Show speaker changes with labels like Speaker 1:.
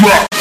Speaker 1: truck.